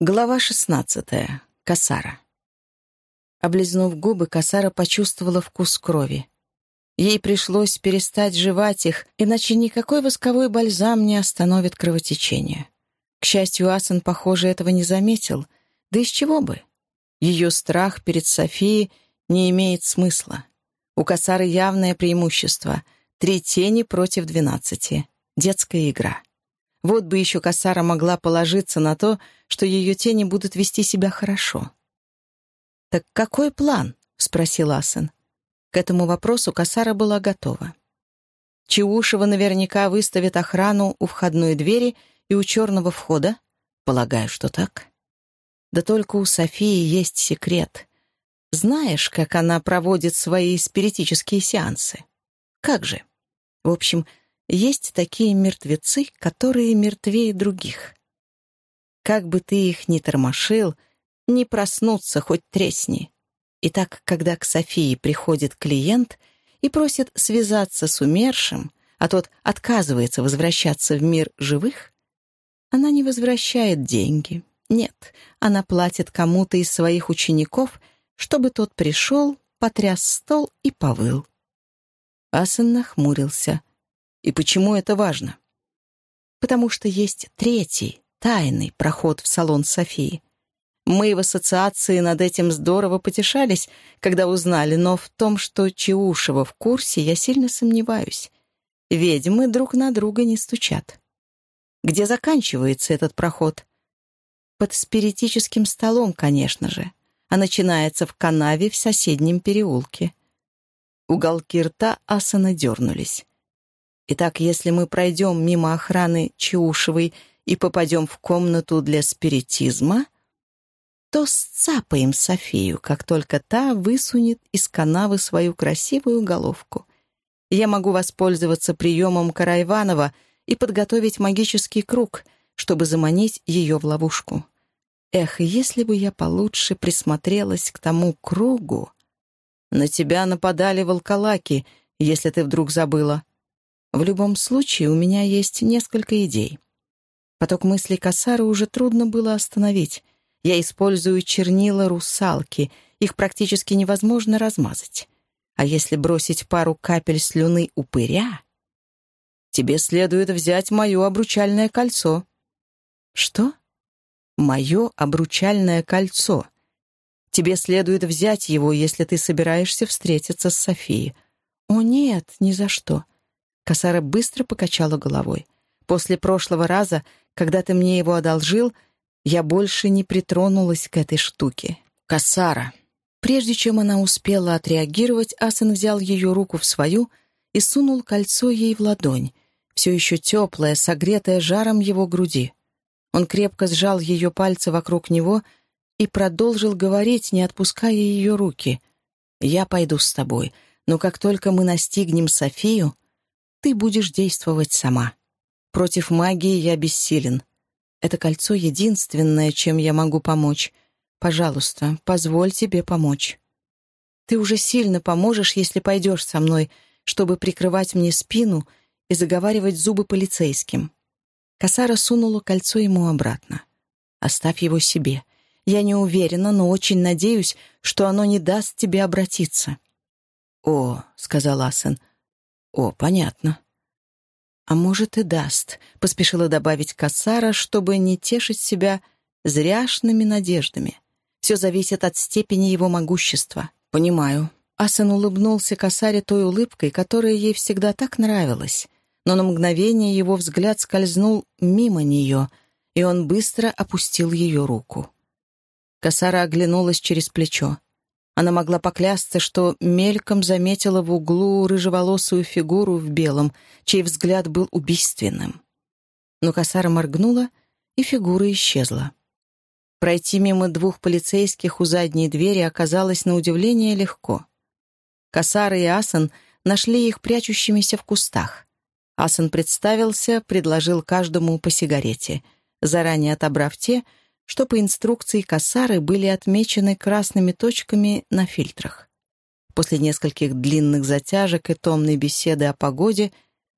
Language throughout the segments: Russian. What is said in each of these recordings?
Глава шестнадцатая. Касара. Облизнув губы, Касара почувствовала вкус крови. Ей пришлось перестать жевать их, иначе никакой восковой бальзам не остановит кровотечение. К счастью, Асан, похоже, этого не заметил. Да из чего бы? Ее страх перед Софией не имеет смысла. У Касары явное преимущество — три тени против двенадцати. Детская игра. Вот бы еще Касара могла положиться на то, что ее тени будут вести себя хорошо. «Так какой план?» — спросил Асен. К этому вопросу Касара была готова. Чаушева наверняка выставит охрану у входной двери и у черного входа. Полагаю, что так. Да только у Софии есть секрет. Знаешь, как она проводит свои спиритические сеансы? Как же? В общем, есть такие мертвецы, которые мертвее других. Как бы ты их ни тормошил, не проснуться хоть тресни. И так, когда к Софии приходит клиент и просит связаться с умершим, а тот отказывается возвращаться в мир живых, она не возвращает деньги. Нет, она платит кому-то из своих учеников, чтобы тот пришел, потряс стол и повыл. Асан нахмурился. И почему это важно? Потому что есть третий, тайный проход в салон Софии. Мы в ассоциации над этим здорово потешались, когда узнали, но в том, что Чаушева в курсе, я сильно сомневаюсь. Ведьмы друг на друга не стучат. Где заканчивается этот проход? Под спиритическим столом, конечно же, а начинается в канаве в соседнем переулке. Уголки рта Асана дернулись. Итак, если мы пройдем мимо охраны Чаушевой и попадем в комнату для спиритизма, то сцапаем Софию, как только та высунет из канавы свою красивую головку. Я могу воспользоваться приемом Карайванова и подготовить магический круг, чтобы заманить ее в ловушку. Эх, если бы я получше присмотрелась к тому кругу... На тебя нападали волколаки, если ты вдруг забыла. В любом случае, у меня есть несколько идей. Поток мыслей Кассара уже трудно было остановить. Я использую чернила русалки, их практически невозможно размазать. А если бросить пару капель слюны упыря... Тебе следует взять мое обручальное кольцо. Что? Мое обручальное кольцо. Тебе следует взять его, если ты собираешься встретиться с Софией. О, нет, ни за что. Косара быстро покачала головой. «После прошлого раза, когда ты мне его одолжил, я больше не притронулась к этой штуке. Косара!» Прежде чем она успела отреагировать, Асан взял ее руку в свою и сунул кольцо ей в ладонь, все еще теплое, согретое жаром его груди. Он крепко сжал ее пальцы вокруг него и продолжил говорить, не отпуская ее руки. «Я пойду с тобой, но как только мы настигнем Софию, ты будешь действовать сама. Против магии я бессилен. Это кольцо — единственное, чем я могу помочь. Пожалуйста, позволь тебе помочь. Ты уже сильно поможешь, если пойдешь со мной, чтобы прикрывать мне спину и заговаривать зубы полицейским». Косара сунула кольцо ему обратно. «Оставь его себе. Я не уверена, но очень надеюсь, что оно не даст тебе обратиться». «О», — сказал Асен, «О, понятно». «А может, и даст», — поспешила добавить Кассара, чтобы не тешить себя зряшными надеждами. «Все зависит от степени его могущества. Понимаю». Асан улыбнулся Кассаре той улыбкой, которая ей всегда так нравилась, но на мгновение его взгляд скользнул мимо нее, и он быстро опустил ее руку. Кассара оглянулась через плечо. Она могла поклясться, что мельком заметила в углу рыжеволосую фигуру в белом, чей взгляд был убийственным. Но косара моргнула, и фигура исчезла. Пройти мимо двух полицейских у задней двери оказалось на удивление легко. Косара и Асан нашли их прячущимися в кустах. Асан представился, предложил каждому по сигарете, заранее отобрав те, что по инструкции Кассары были отмечены красными точками на фильтрах. После нескольких длинных затяжек и томной беседы о погоде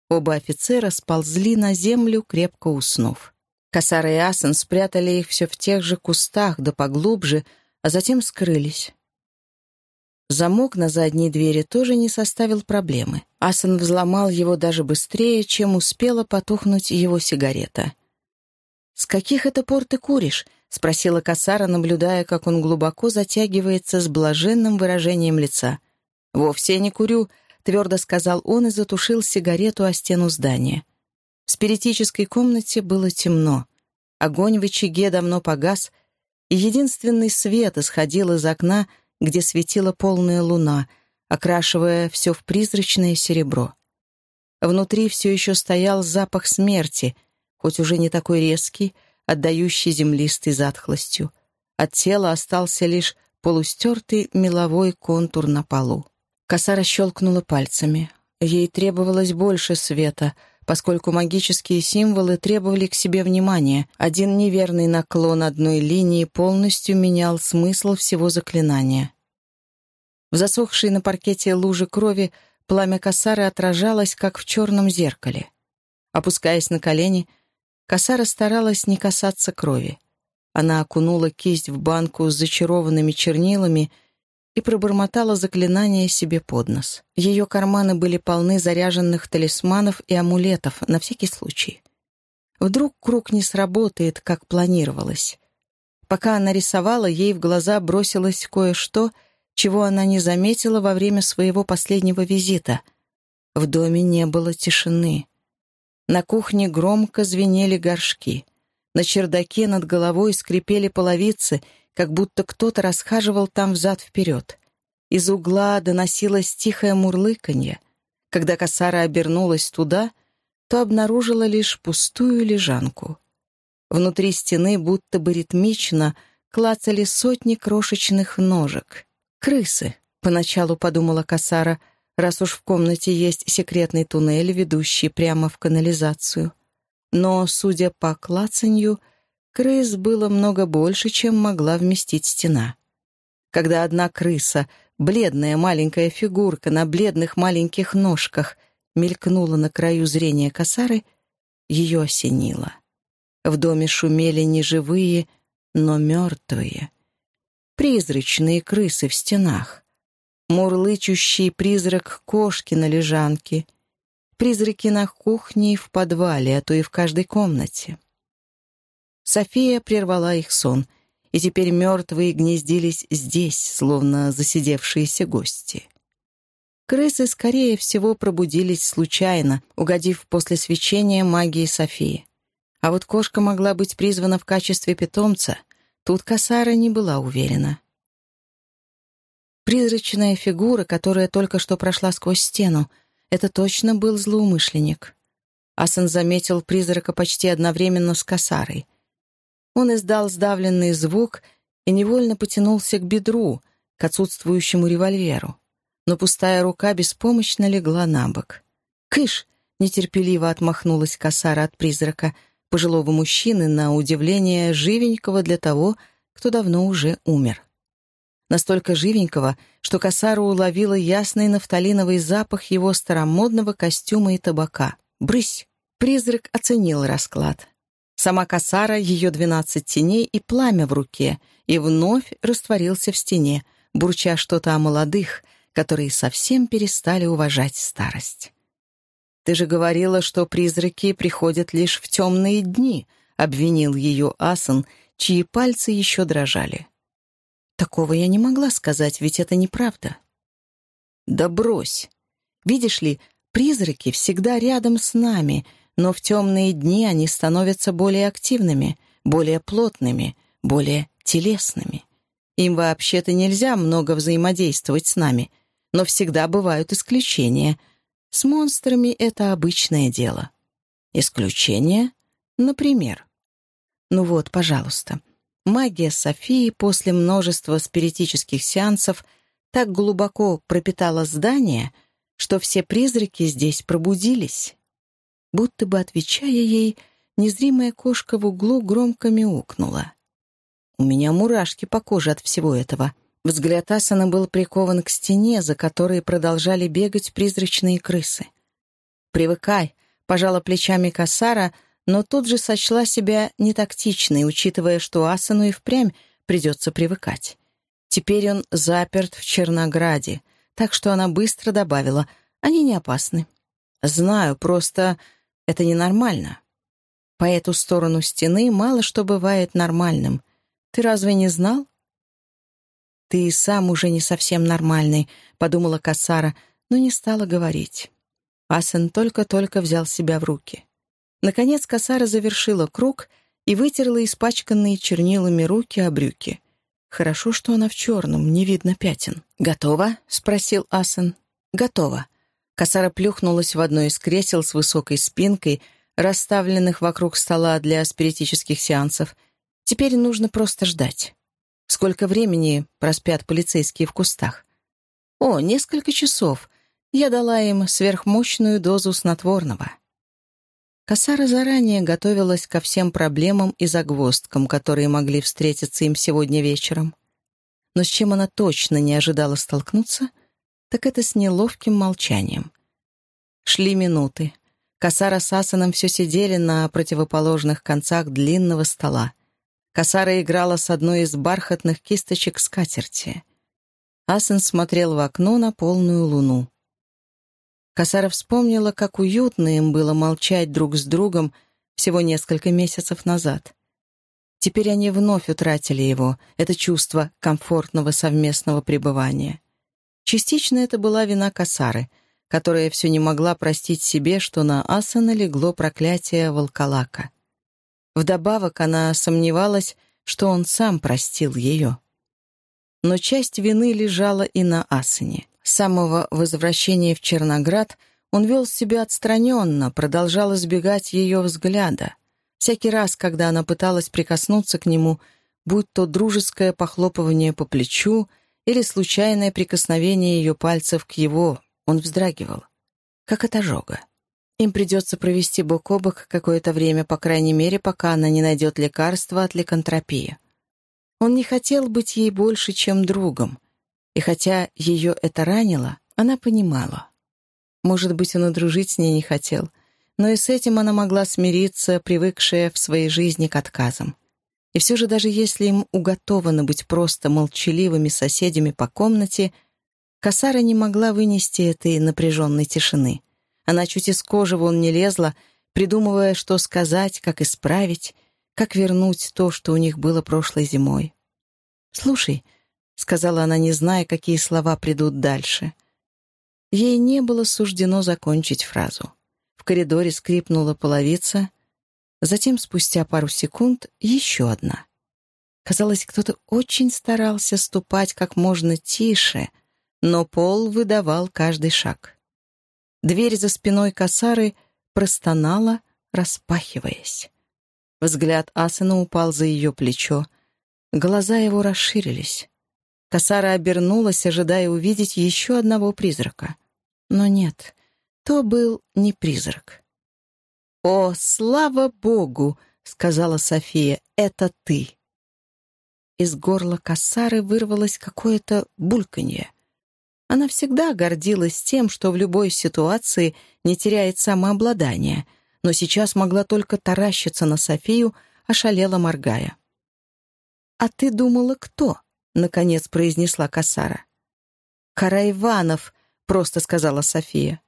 оба офицера сползли на землю, крепко уснув. Косара и Асан спрятали их все в тех же кустах, да поглубже, а затем скрылись. Замок на задней двери тоже не составил проблемы. Асан взломал его даже быстрее, чем успела потухнуть его сигарета. «С каких это пор ты куришь?» — спросила Касара, наблюдая, как он глубоко затягивается с блаженным выражением лица. «Вовсе не курю», — твердо сказал он и затушил сигарету о стену здания. В спиритической комнате было темно. Огонь в очаге давно погас, и единственный свет исходил из окна — где светила полная луна, окрашивая все в призрачное серебро. Внутри все еще стоял запах смерти, хоть уже не такой резкий, отдающий землистой затхлостью. От тела остался лишь полустертый меловой контур на полу. Коса расщелкнула пальцами. Ей требовалось больше света, поскольку магические символы требовали к себе внимания. Один неверный наклон одной линии полностью менял смысл всего заклинания. В засохшей на паркете луже крови пламя косары отражалось, как в черном зеркале. Опускаясь на колени, косара старалась не касаться крови. Она окунула кисть в банку с зачарованными чернилами и пробормотала заклинание себе под нос. Ее карманы были полны заряженных талисманов и амулетов на всякий случай. Вдруг круг не сработает, как планировалось. Пока она рисовала, ей в глаза бросилось кое-что, чего она не заметила во время своего последнего визита. В доме не было тишины. На кухне громко звенели горшки. На чердаке над головой скрипели половицы — как будто кто-то расхаживал там взад-вперед. Из угла доносилось тихое мурлыканье. Когда косара обернулась туда, то обнаружила лишь пустую лежанку. Внутри стены будто бы ритмично клацали сотни крошечных ножек. «Крысы», — поначалу подумала косара, раз уж в комнате есть секретный туннель, ведущий прямо в канализацию. Но, судя по клацанью, Крыс было много больше, чем могла вместить стена. Когда одна крыса, бледная маленькая фигурка на бледных маленьких ножках, мелькнула на краю зрения косары, ее осенило. В доме шумели не живые, но мертвые. Призрачные крысы в стенах. Мурлычущий призрак кошки на лежанке. Призраки на кухне и в подвале, а то и в каждой комнате. София прервала их сон, и теперь мертвые гнездились здесь, словно засидевшиеся гости. Крысы, скорее всего, пробудились случайно, угодив после свечения магии Софии. А вот кошка могла быть призвана в качестве питомца. Тут Касара не была уверена. Призрачная фигура, которая только что прошла сквозь стену, это точно был злоумышленник. Асан заметил призрака почти одновременно с Касарой. Он издал сдавленный звук и невольно потянулся к бедру, к отсутствующему револьверу. Но пустая рука беспомощно легла на бок. «Кыш!» — нетерпеливо отмахнулась косара от призрака, пожилого мужчины, на удивление живенького для того, кто давно уже умер. Настолько живенького, что косара уловила ясный нафталиновый запах его старомодного костюма и табака. «Брысь!» Призрак оценил расклад. Сама косара, ее двенадцать теней и пламя в руке, и вновь растворился в стене, бурча что-то о молодых, которые совсем перестали уважать старость. «Ты же говорила, что призраки приходят лишь в темные дни», — обвинил ее Асан, чьи пальцы еще дрожали. «Такого я не могла сказать, ведь это неправда». «Да брось! Видишь ли, призраки всегда рядом с нами», но в темные дни они становятся более активными, более плотными, более телесными. Им вообще-то нельзя много взаимодействовать с нами, но всегда бывают исключения. С монстрами это обычное дело. Исключения? Например. Ну вот, пожалуйста. Магия Софии после множества спиритических сеансов так глубоко пропитала здание, что все призраки здесь пробудились. Будто бы отвечая ей, незримая кошка в углу громко мяукнула. У меня мурашки по коже от всего этого. Взгляд Асана был прикован к стене, за которой продолжали бегать призрачные крысы. «Привыкай», — пожала плечами Касара, но тут же сочла себя нетактичной, учитывая, что Асану и впрямь придется привыкать. Теперь он заперт в Чернограде, так что она быстро добавила, они не опасны. «Знаю, просто это ненормально. По эту сторону стены мало что бывает нормальным. Ты разве не знал?» «Ты и сам уже не совсем нормальный», — подумала Кассара, но не стала говорить. Асен только-только взял себя в руки. Наконец Кассара завершила круг и вытерла испачканные чернилами руки о брюки. Хорошо, что она в черном, не видно пятен. «Готово?» — спросил Асен. «Готово». Косара плюхнулась в одно из кресел с высокой спинкой, расставленных вокруг стола для спиритических сеансов. Теперь нужно просто ждать. Сколько времени проспят полицейские в кустах? О, несколько часов. Я дала им сверхмощную дозу снотворного. Косара заранее готовилась ко всем проблемам и загвоздкам, которые могли встретиться им сегодня вечером. Но с чем она точно не ожидала столкнуться, так это с неловким молчанием. Шли минуты. Косара с Асаном все сидели на противоположных концах длинного стола. Косара играла с одной из бархатных кисточек скатерти. Асан смотрел в окно на полную луну. Косара вспомнила, как уютно им было молчать друг с другом всего несколько месяцев назад. Теперь они вновь утратили его, это чувство комфортного совместного пребывания. Частично это была вина Касары, которая все не могла простить себе, что на Асана легло проклятие волколака. Вдобавок она сомневалась, что он сам простил ее. Но часть вины лежала и на Асане. С самого возвращения в Черноград он вел себя отстраненно, продолжал избегать ее взгляда. Всякий раз, когда она пыталась прикоснуться к нему, будь то дружеское похлопывание по плечу или случайное прикосновение ее пальцев к его, он вздрагивал. Как от ожога. Им придется провести бок о бок какое-то время, по крайней мере, пока она не найдет лекарства от ликантропии. Он не хотел быть ей больше, чем другом. И хотя ее это ранило, она понимала. Может быть, он дружить с ней не хотел, но и с этим она могла смириться, привыкшая в своей жизни к отказам. И все же даже если им уготовано быть просто молчаливыми соседями по комнате, Касара не могла вынести этой напряженной тишины. Она чуть из кожи вон не лезла, придумывая, что сказать, как исправить, как вернуть то, что у них было прошлой зимой. «Слушай», — сказала она, не зная, какие слова придут дальше. Ей не было суждено закончить фразу. В коридоре скрипнула половица — Затем, спустя пару секунд, еще одна. Казалось, кто-то очень старался ступать как можно тише, но пол выдавал каждый шаг. Дверь за спиной косары простонала, распахиваясь. Взгляд Асана упал за ее плечо. Глаза его расширились. Косара обернулась, ожидая увидеть еще одного призрака. Но нет, то был не призрак. «О, слава Богу!» — сказала София. «Это ты!» Из горла косары вырвалось какое-то бульканье. Она всегда гордилась тем, что в любой ситуации не теряет самообладание, но сейчас могла только таращиться на Софию, ошалела моргая. «А ты думала, кто?» — наконец произнесла Касара. «Караиванов», — просто сказала София.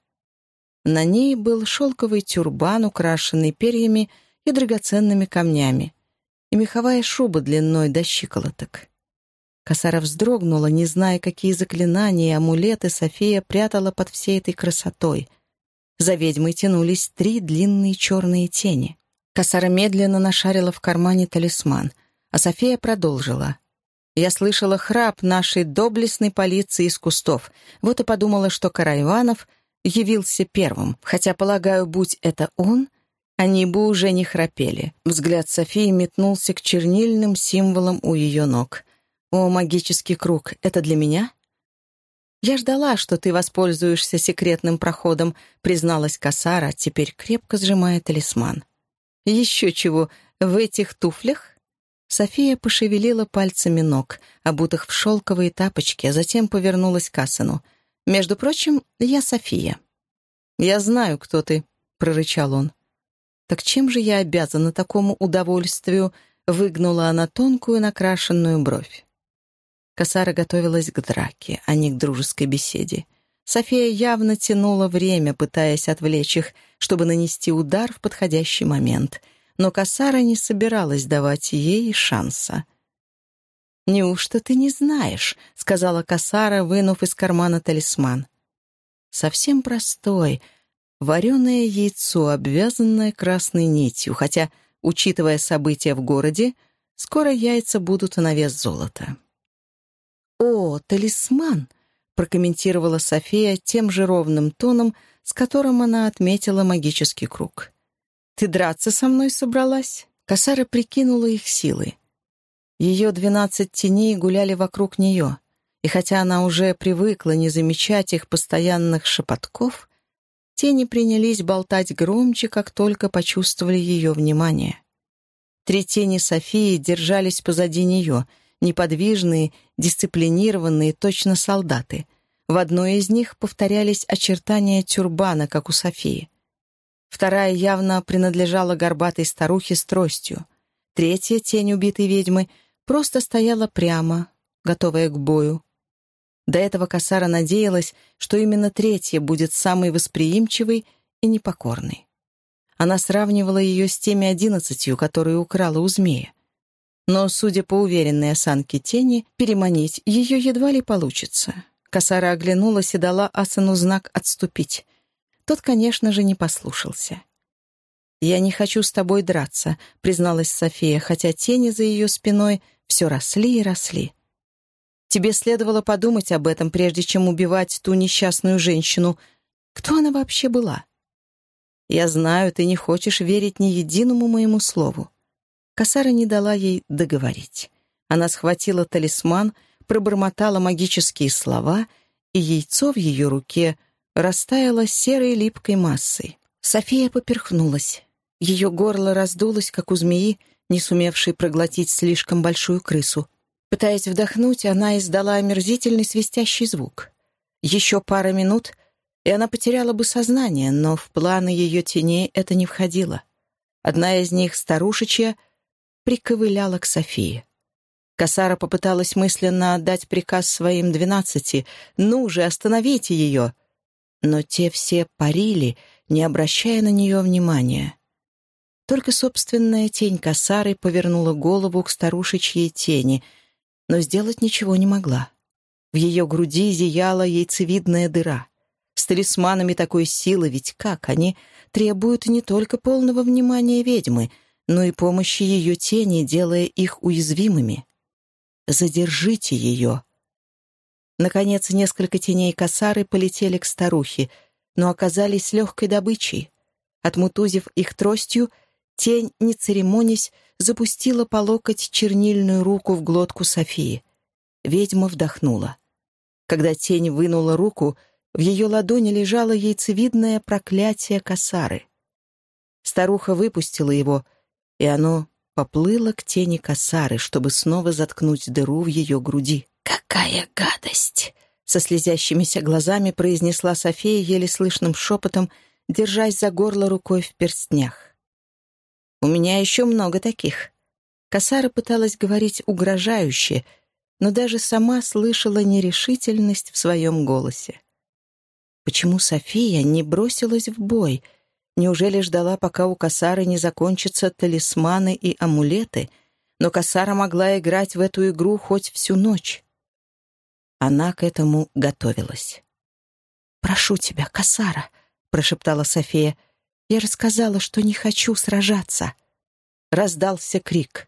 На ней был шелковый тюрбан, украшенный перьями и драгоценными камнями, и меховая шуба длиной до щиколоток. Косара вздрогнула, не зная, какие заклинания и амулеты София прятала под всей этой красотой. За ведьмой тянулись три длинные черные тени. Косара медленно нашарила в кармане талисман, а София продолжила. «Я слышала храп нашей доблестной полиции из кустов, вот и подумала, что Карайванов — явился первым, хотя, полагаю, будь это он, они бы уже не храпели. Взгляд Софии метнулся к чернильным символам у ее ног. «О, магический круг, это для меня?» «Я ждала, что ты воспользуешься секретным проходом», призналась Касара, теперь крепко сжимая талисман. «Еще чего, в этих туфлях?» София пошевелила пальцами ног, обутых в шелковые тапочки, а затем повернулась к Асану. Между прочим, я София». «Я знаю, кто ты», — прорычал он. Так чем же я обязана такому удовольствию?» — выгнула она тонкую накрашенную бровь. Косара готовилась к драке, а не к дружеской беседе. София явно тянула время, пытаясь отвлечь их, чтобы нанести удар в подходящий момент. Но Косара не собиралась давать ей шанса. «Неужто ты не знаешь?» — сказала Косара, вынув из кармана талисман. «Совсем простой, вареное яйцо, обвязанное красной нитью, хотя, учитывая события в городе, скоро яйца будут на вес золота». «О, талисман!» — прокомментировала София тем же ровным тоном, с которым она отметила магический круг. «Ты драться со мной собралась?» Косара прикинула их силы. Ее двенадцать теней гуляли вокруг нее, и хотя она уже привыкла не замечать их постоянных шепотков, тени принялись болтать громче, как только почувствовали ее внимание. Три тени Софии держались позади нее — неподвижные, дисциплинированные, точно солдаты. В одной из них повторялись очертания тюрбана, как у Софии. Вторая явно принадлежала горбатой старухе с тростью. Третья, тень убитой ведьмы, просто стояла прямо, готовая к бою. До этого Касара надеялась, что именно третья будет самой восприимчивой и непокорной. Она сравнивала ее с теми одиннадцатью, которые украла у змея но, судя по уверенной осанке тени, переманить ее едва ли получится. Косара оглянулась и дала Асану знак «отступить». Тот, конечно же, не послушался. «Я не хочу с тобой драться», — призналась София, хотя тени за ее спиной все росли и росли. «Тебе следовало подумать об этом, прежде чем убивать ту несчастную женщину. Кто она вообще была?» «Я знаю, ты не хочешь верить ни единому моему слову. Косара не дала ей договорить. Она схватила талисман, пробормотала магические слова, и яйцо в ее руке растаяло серой липкой массой. София поперхнулась. Ее горло раздулось, как у змеи, не сумевшей проглотить слишком большую крысу. Пытаясь вдохнуть, она издала омерзительный свистящий звук. Еще пара минут, и она потеряла бы сознание, но в планы ее теней это не входило. Одна из них, старушечья, — приковыляла к Софии. Касара попыталась мысленно отдать приказ своим двенадцати «Ну же, остановите ее!» Но те все парили, не обращая на нее внимания. Только собственная тень Касары повернула голову к старушечьей тени, но сделать ничего не могла. В ее груди зияла яйцевидная дыра. С талисманами такой силы ведь как они требуют не только полного внимания ведьмы — но и помощи ее тени, делая их уязвимыми. Задержите ее. Наконец, несколько теней косары полетели к старухе, но оказались легкой добычей. Отмутузив их тростью, тень, не церемонясь, запустила по локоть чернильную руку в глотку Софии. Ведьма вдохнула. Когда тень вынула руку, в ее ладони лежало яйцевидное проклятие косары. Старуха выпустила его, и оно поплыло к тени косары, чтобы снова заткнуть дыру в ее груди. «Какая гадость!» — со слезящимися глазами произнесла София еле слышным шепотом, держась за горло рукой в перстнях. «У меня еще много таких». Косара пыталась говорить угрожающе, но даже сама слышала нерешительность в своем голосе. Почему София не бросилась в бой — Неужели ждала, пока у Касары не закончатся талисманы и амулеты? Но Касара могла играть в эту игру хоть всю ночь. Она к этому готовилась. «Прошу тебя, Касара», — прошептала София. «Я рассказала, что не хочу сражаться». Раздался крик.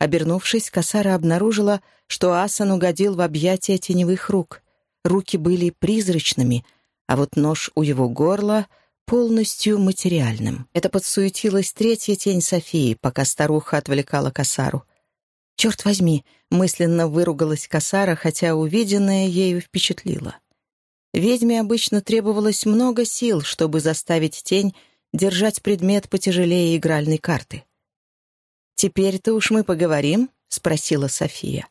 Обернувшись, Касара обнаружила, что Асан угодил в объятия теневых рук. Руки были призрачными, а вот нож у его горла — полностью материальным. Это подсуетилась третья тень Софии, пока старуха отвлекала косару. «Черт возьми!» — мысленно выругалась косара, хотя увиденное ею впечатлило. Ведьме обычно требовалось много сил, чтобы заставить тень держать предмет потяжелее игральной карты. «Теперь-то уж мы поговорим?» — спросила София.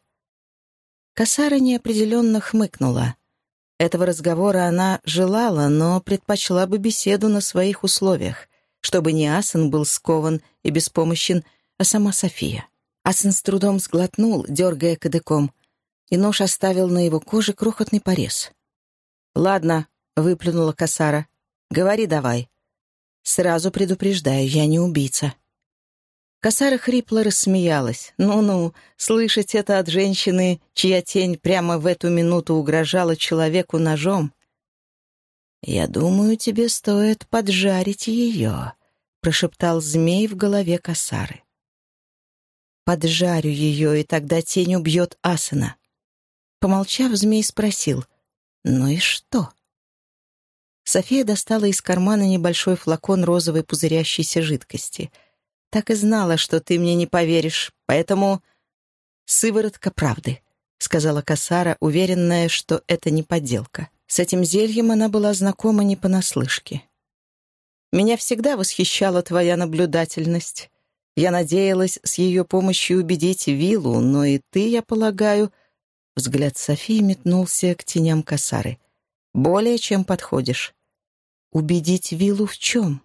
Косара неопределенно хмыкнула. Этого разговора она желала, но предпочла бы беседу на своих условиях, чтобы не Асан был скован и беспомощен, а сама София. Асан с трудом сглотнул, дергая кадыком, и нож оставил на его коже крохотный порез. «Ладно», — выплюнула Касара, — «говори давай». «Сразу предупреждаю, я не убийца». Косара хрипло рассмеялась. «Ну-ну, слышать это от женщины, чья тень прямо в эту минуту угрожала человеку ножом». «Я думаю, тебе стоит поджарить ее», — прошептал змей в голове Косары. «Поджарю ее, и тогда тень убьет Асана». Помолчав, змей спросил, «Ну и что?» София достала из кармана небольшой флакон розовой пузырящейся жидкости — так и знала, что ты мне не поверишь, поэтому...» «Сыворотка правды», — сказала Касара, уверенная, что это не подделка. С этим зельем она была знакома не понаслышке. «Меня всегда восхищала твоя наблюдательность. Я надеялась с ее помощью убедить Виллу, но и ты, я полагаю...» Взгляд Софии метнулся к теням Касары. «Более чем подходишь». «Убедить Виллу в чем?»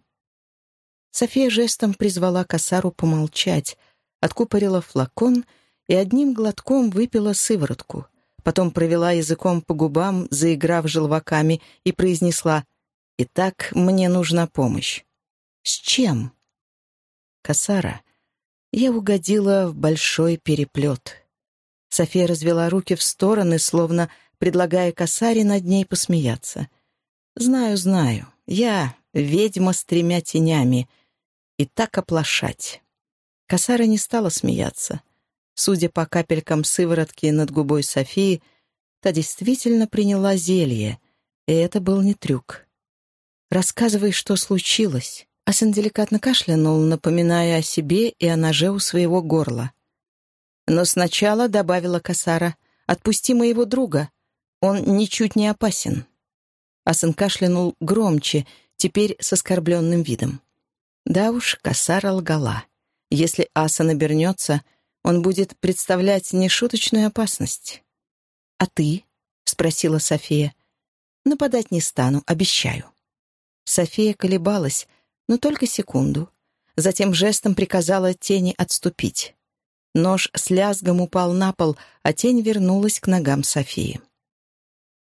София жестом призвала косару помолчать, откупорила флакон и одним глотком выпила сыворотку. Потом провела языком по губам, заиграв желваками, и произнесла «Итак, мне нужна помощь». «С чем?» «Косара, я угодила в большой переплет». София развела руки в стороны, словно предлагая косаре над ней посмеяться. «Знаю, знаю. Я ведьма с тремя тенями, и так оплошать. Косара не стала смеяться. Судя по капелькам сыворотки над губой Софии, та действительно приняла зелье, и это был не трюк. «Рассказывай, что случилось». Асен деликатно кашлянул, напоминая о себе и о ноже у своего горла. «Но сначала», — добавила Касара, — «отпусти моего друга. Он ничуть не опасен». Асен кашлянул громче, теперь с оскорбленным видом. Да уж, Касара лгала. Если Аса набернется, он будет представлять нешуточную опасность. «А ты?» — спросила София. «Нападать не стану, обещаю». София колебалась, но только секунду. Затем жестом приказала тени отступить. Нож с лязгом упал на пол, а тень вернулась к ногам Софии.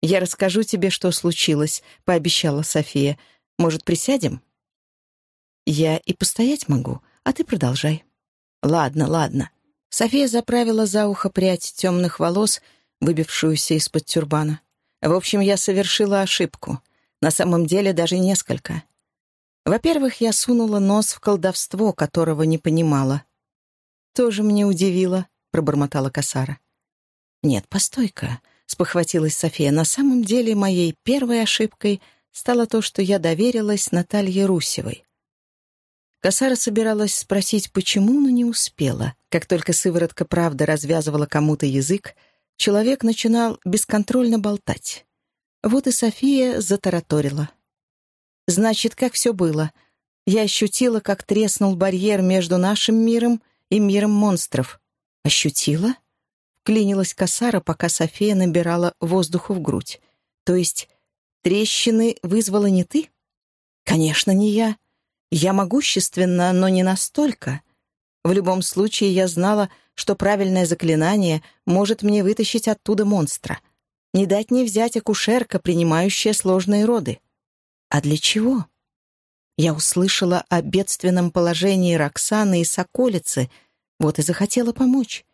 «Я расскажу тебе, что случилось», — пообещала София. «Может, присядем?» «Я и постоять могу, а ты продолжай». «Ладно, ладно». София заправила за ухо прядь темных волос, выбившуюся из-под тюрбана. «В общем, я совершила ошибку. На самом деле даже несколько. Во-первых, я сунула нос в колдовство, которого не понимала. «Тоже мне удивило», — пробормотала Касара. «Нет, постой-ка», — спохватилась София. «На самом деле моей первой ошибкой стало то, что я доверилась Наталье Русевой. Косара собиралась спросить, почему, но не успела. Как только сыворотка правды развязывала кому-то язык, человек начинал бесконтрольно болтать. Вот и София затараторила. «Значит, как все было? Я ощутила, как треснул барьер между нашим миром и миром монстров. Ощутила?» Клинилась косара, пока София набирала воздуху в грудь. «То есть трещины вызвала не ты?» «Конечно, не я. Я могущественна, но не настолько. В любом случае, я знала, что правильное заклинание может мне вытащить оттуда монстра. Не дать не взять акушерка, принимающая сложные роды. А для чего? Я услышала о бедственном положении Роксаны и Соколицы, вот и захотела помочь.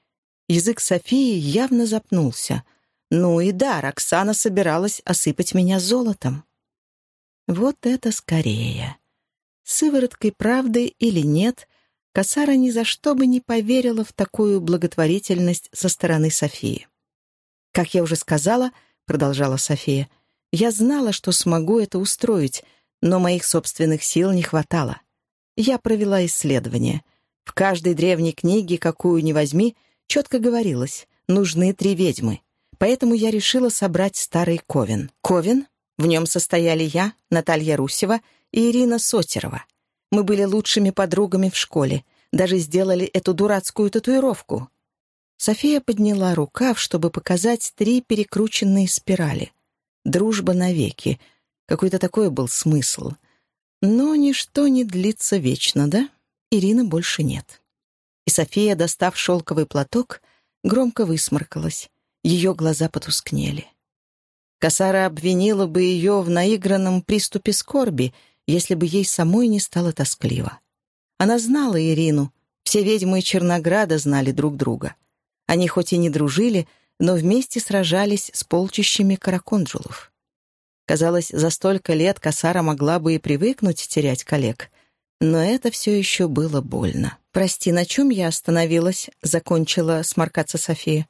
Язык Софии явно запнулся. Ну и да, Роксана собиралась осыпать меня золотом. Вот это скорее. Сывороткой правды или нет, Касара ни за что бы не поверила в такую благотворительность со стороны Софии. «Как я уже сказала», — продолжала София, — «я знала, что смогу это устроить, но моих собственных сил не хватало. Я провела исследование. В каждой древней книге, какую ни возьми, четко говорилось, нужны три ведьмы. Поэтому я решила собрать старый Ковен. Ковен, в нем состояли я, Наталья Русева и Ирина Сотерова. Мы были лучшими подругами в школе, даже сделали эту дурацкую татуировку. София подняла рукав, чтобы показать три перекрученные спирали. «Дружба навеки». Какой-то такой был смысл. Но ничто не длится вечно, да? Ирины больше нет. И София, достав шелковый платок, громко высморкалась. Ее глаза потускнели. Касара обвинила бы ее в наигранном приступе скорби, если бы ей самой не стало тоскливо. Она знала Ирину, все ведьмы Чернограда знали друг друга. Они хоть и не дружили, но вместе сражались с полчищами караконджулов. Казалось, за столько лет Касара могла бы и привыкнуть терять коллег. Но это все еще было больно. «Прости, на чем я остановилась?» — закончила сморкаться София.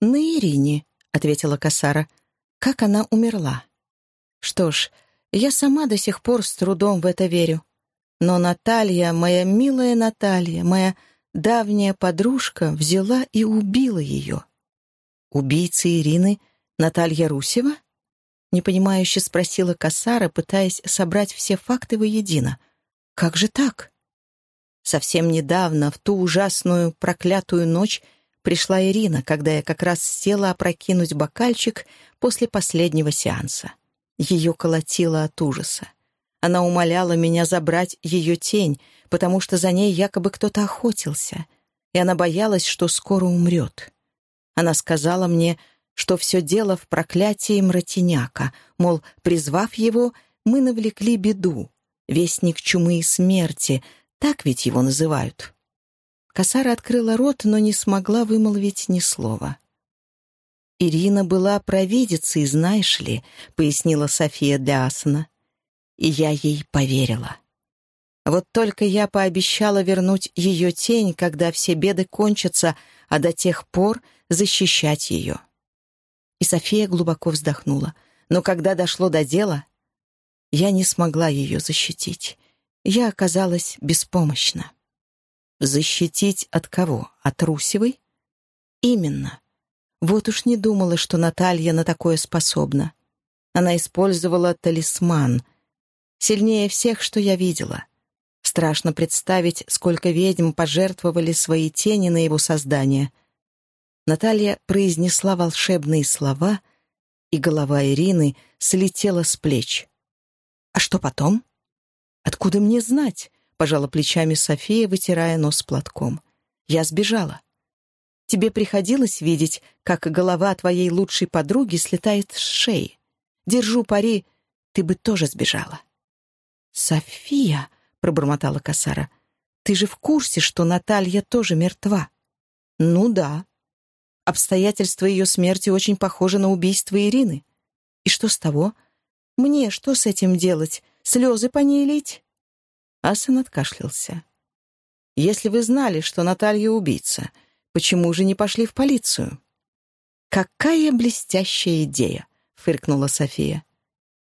«На Ирине», — ответила Касара. Как она умерла? Что ж, я сама до сих пор с трудом в это верю. Но Наталья, моя милая Наталья, моя давняя подружка, взяла и убила ее. Убийца Ирины Наталья Русева? Непонимающе спросила Касара, пытаясь собрать все факты воедино. Как же так? Совсем недавно, в ту ужасную проклятую ночь, пришла Ирина, когда я как раз села опрокинуть бокальчик после последнего сеанса. Ее колотило от ужаса. Она умоляла меня забрать ее тень, потому что за ней якобы кто-то охотился, и она боялась, что скоро умрет. Она сказала мне, что все дело в проклятии мратиняка, мол, призвав его, мы навлекли беду, вестник чумы и смерти, так ведь его называют. Косара открыла рот, но не смогла вымолвить ни слова. «Ирина была провидицей, знаешь ли», — пояснила София для Асана. «И я ей поверила. Вот только я пообещала вернуть ее тень, когда все беды кончатся, а до тех пор защищать ее». И София глубоко вздохнула. Но когда дошло до дела, я не смогла ее защитить. Я оказалась беспомощна. Защитить от кого? От Русевой? Именно. Вот уж не думала, что Наталья на такое способна. Она использовала талисман. Сильнее всех, что я видела. Страшно представить, сколько ведьм пожертвовали свои тени на его создание. Наталья произнесла волшебные слова, и голова Ирины слетела с плеч. А что потом? Откуда мне знать? — пожала плечами София, вытирая нос платком. «Я сбежала. Тебе приходилось видеть, как голова твоей лучшей подруги слетает с шеи. Держу пари, ты бы тоже сбежала». «София», — пробормотала Касара, — «ты же в курсе, что Наталья тоже мертва?» «Ну да. Обстоятельства ее смерти очень похожи на убийство Ирины. И что с того? Мне что с этим делать? Слезы по ней лить?» Асан откашлялся. «Если вы знали, что Наталья убийца, почему же не пошли в полицию?» «Какая блестящая идея!» — фыркнула София.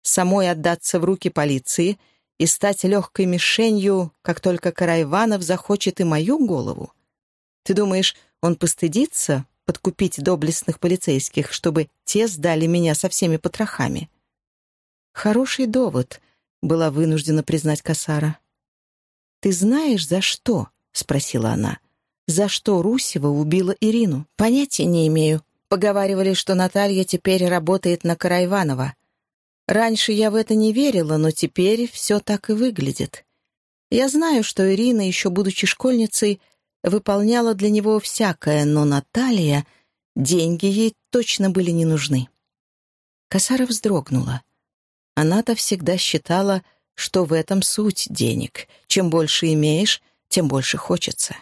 «Самой отдаться в руки полиции и стать легкой мишенью, как только Карайванов захочет и мою голову? Ты думаешь, он постыдится подкупить доблестных полицейских, чтобы те сдали меня со всеми потрохами?» «Хороший довод», — была вынуждена признать Касара. «Ты знаешь, за что?» — спросила она. «За что Русева убила Ирину?» «Понятия не имею. Поговаривали, что Наталья теперь работает на Карайванова. Раньше я в это не верила, но теперь все так и выглядит. Я знаю, что Ирина, еще будучи школьницей, выполняла для него всякое, но Наталья... Деньги ей точно были не нужны. Косара вздрогнула. Она-то всегда считала, что в этом суть денег. Чем больше имеешь, тем больше хочется.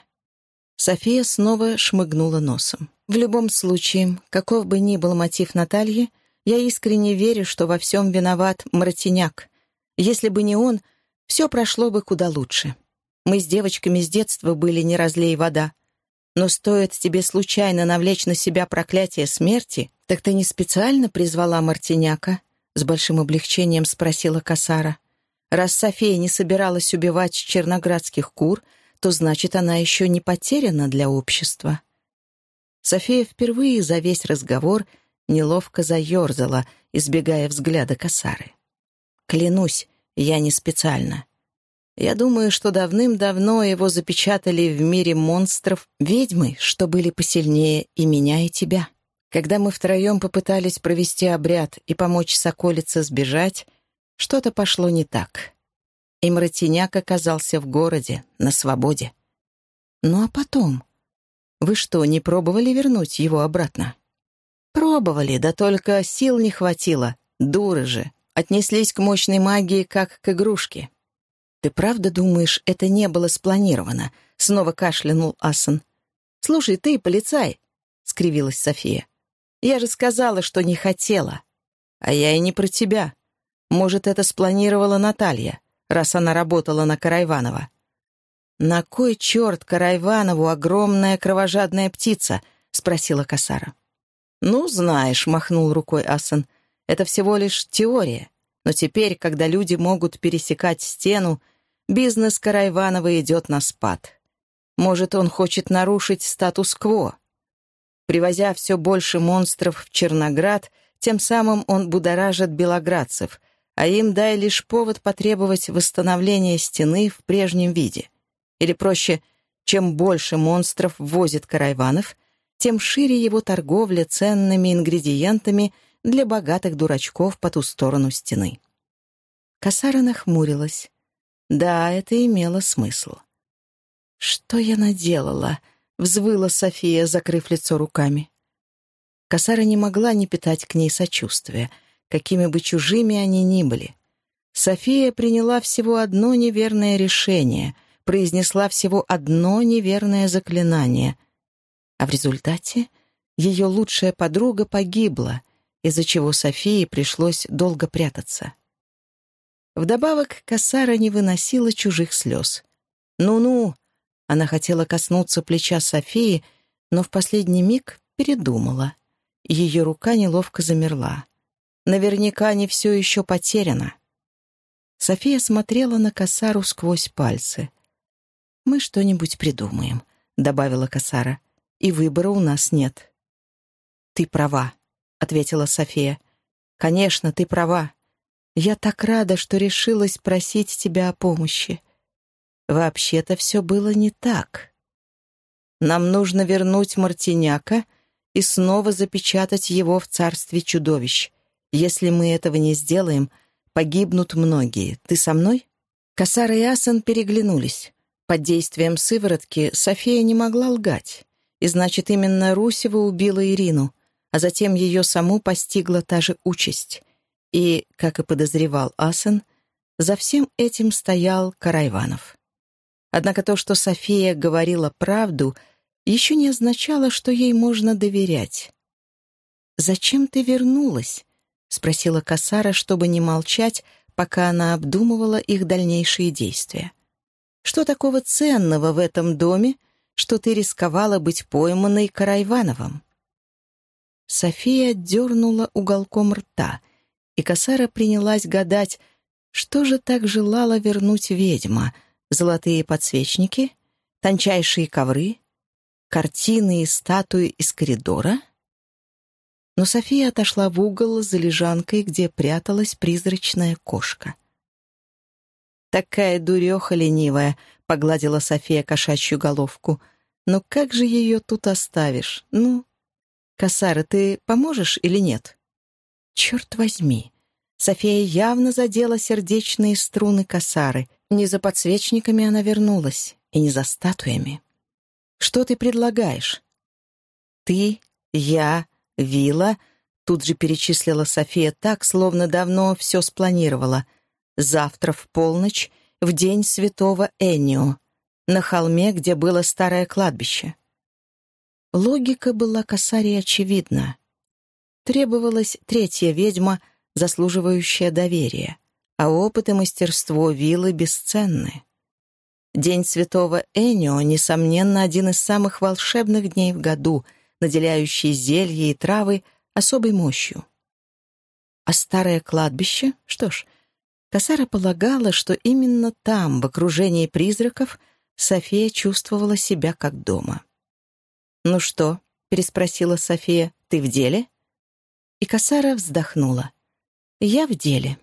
София снова шмыгнула носом. В любом случае, каков бы ни был мотив Натальи, я искренне верю, что во всем виноват Мартиняк. Если бы не он, все прошло бы куда лучше. Мы с девочками с детства были не разлей вода. Но стоит тебе случайно навлечь на себя проклятие смерти, так ты не специально призвала Мартиняка? С большим облегчением спросила Касара. Раз София не собиралась убивать черноградских кур, то значит, она еще не потеряна для общества. София впервые за весь разговор неловко заерзала, избегая взгляда косары. «Клянусь, я не специально. Я думаю, что давным-давно его запечатали в мире монстров ведьмы, что были посильнее и меня, и тебя. Когда мы втроем попытались провести обряд и помочь соколице сбежать, что-то пошло не так. и Мратиняк оказался в городе, на свободе. Ну а потом? Вы что, не пробовали вернуть его обратно? Пробовали, да только сил не хватило. Дуры же. Отнеслись к мощной магии, как к игрушке. «Ты правда думаешь, это не было спланировано?» — снова кашлянул Асан. «Слушай, ты, полицай!» — скривилась София. «Я же сказала, что не хотела. А я и не про тебя. Может, это спланировала Наталья, раз она работала на Карайванова. «На кой черт Карайванову огромная кровожадная птица?» — спросила Касара. «Ну, знаешь», — махнул рукой Асан, — «это всего лишь теория. Но теперь, когда люди могут пересекать стену, бизнес Карайванова идет на спад. Может, он хочет нарушить статус-кво. Привозя все больше монстров в Черноград, тем самым он будоражит белоградцев, а им дай лишь повод потребовать восстановления стены в прежнем виде. Или проще, чем больше монстров возит Карайванов, тем шире его торговля ценными ингредиентами для богатых дурачков по ту сторону стены. Косара нахмурилась. Да, это имело смысл. «Что я наделала?» — взвыла София, закрыв лицо руками. Косара не могла не питать к ней сочувствия, какими бы чужими они ни были. София приняла всего одно неверное решение, произнесла всего одно неверное заклинание — а в результате ее лучшая подруга погибла, из-за чего Софии пришлось долго прятаться. Вдобавок Кассара не выносила чужих слез. «Ну-ну!» Она хотела коснуться плеча Софии, но в последний миг передумала. Ее рука неловко замерла. Наверняка не все еще потеряно. София смотрела на Кассару сквозь пальцы. «Мы что-нибудь придумаем», — добавила Кассара и выбора у нас нет». «Ты права», — ответила София. «Конечно, ты права. Я так рада, что решилась просить тебя о помощи. Вообще-то все было не так. Нам нужно вернуть Мартиняка и снова запечатать его в царстве чудовищ. Если мы этого не сделаем, погибнут многие. Ты со мной?» Косара и Асан переглянулись. Под действием сыворотки София не могла лгать. И значит, именно Русева убила Ирину, а затем ее саму постигла та же участь. И, как и подозревал Асан, за всем этим стоял Карайванов. Однако то, что София говорила правду, еще не означало, что ей можно доверять. «Зачем ты вернулась?» — спросила Касара, чтобы не молчать, пока она обдумывала их дальнейшие действия. «Что такого ценного в этом доме, что ты рисковала быть пойманной Карайвановым». София дернула уголком рта, и Касара принялась гадать, что же так желала вернуть ведьма — золотые подсвечники, тончайшие ковры, картины и статуи из коридора? Но София отошла в угол за лежанкой, где пряталась призрачная кошка. «Такая дуреха ленивая», — погладила София кошачью головку. «Но как же ее тут оставишь? Ну, Косара, ты поможешь или нет?» «Черт возьми!» София явно задела сердечные струны Косары. Не за подсвечниками она вернулась, и не за статуями. «Что ты предлагаешь?» «Ты, я, Вила», — тут же перечислила София так, словно давно все спланировала — Завтра в полночь, в день святого Энио, на холме, где было старое кладбище. Логика была косаре очевидна. Требовалась третья ведьма, заслуживающая доверия, а опыт и мастерство виллы бесценны. День святого Энио, несомненно, один из самых волшебных дней в году, наделяющий зелья и травы особой мощью. А старое кладбище? Что ж, Касара полагала, что именно там, в окружении призраков, София чувствовала себя как дома. «Ну что?» — переспросила София. «Ты в деле?» И Касара вздохнула. «Я в деле».